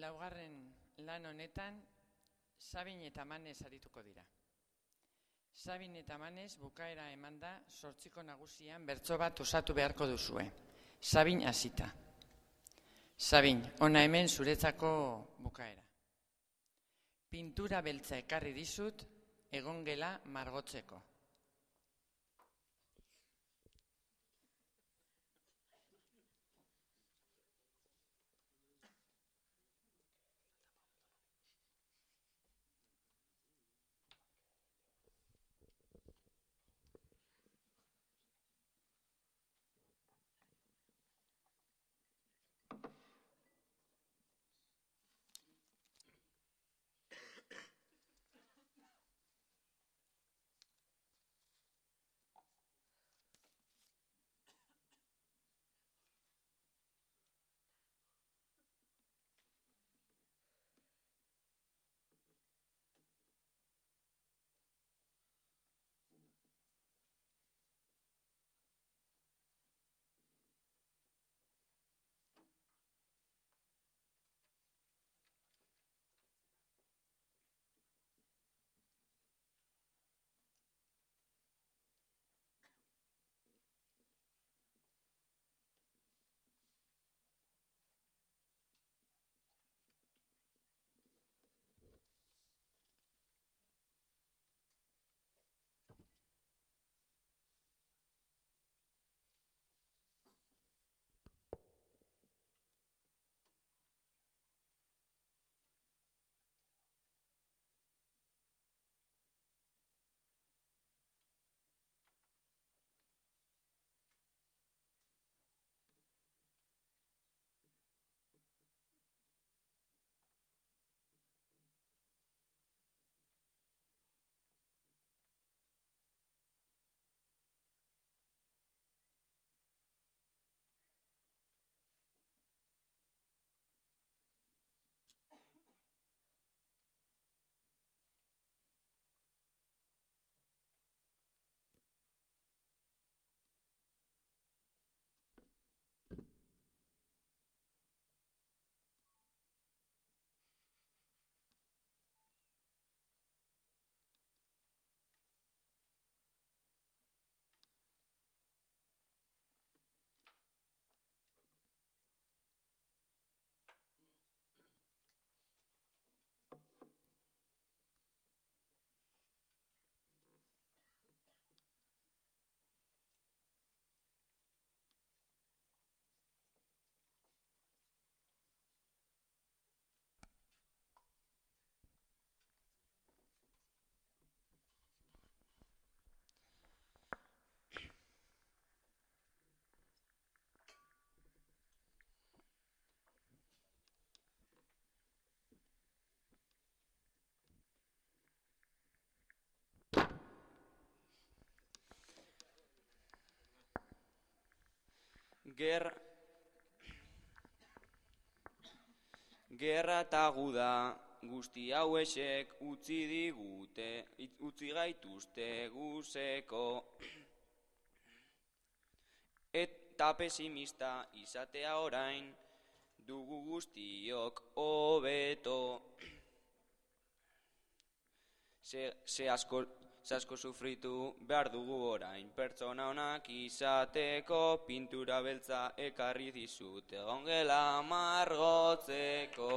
Laugarren lan honetan, Sabin eta Manez arituko dira. Sabin eta Manez bukaera eman da sortziko nagusian bertso bat osatu beharko duzue. Sabin hasita. Sabin, ona hemen zuretzako bukaera. Pintura beltza ekarri dizut, egon gela margotzeko. Gerra Gerra eta guda guzti hauesek utzi digute, utzi gaituzte guzeko. Eta pesimista izatea orain dugu guztiok hobeto. Se, se asko, zasko sufritu behar dugu orain. Pertsona honak izateko pintura beltza ekarri dizute ongela margotzeko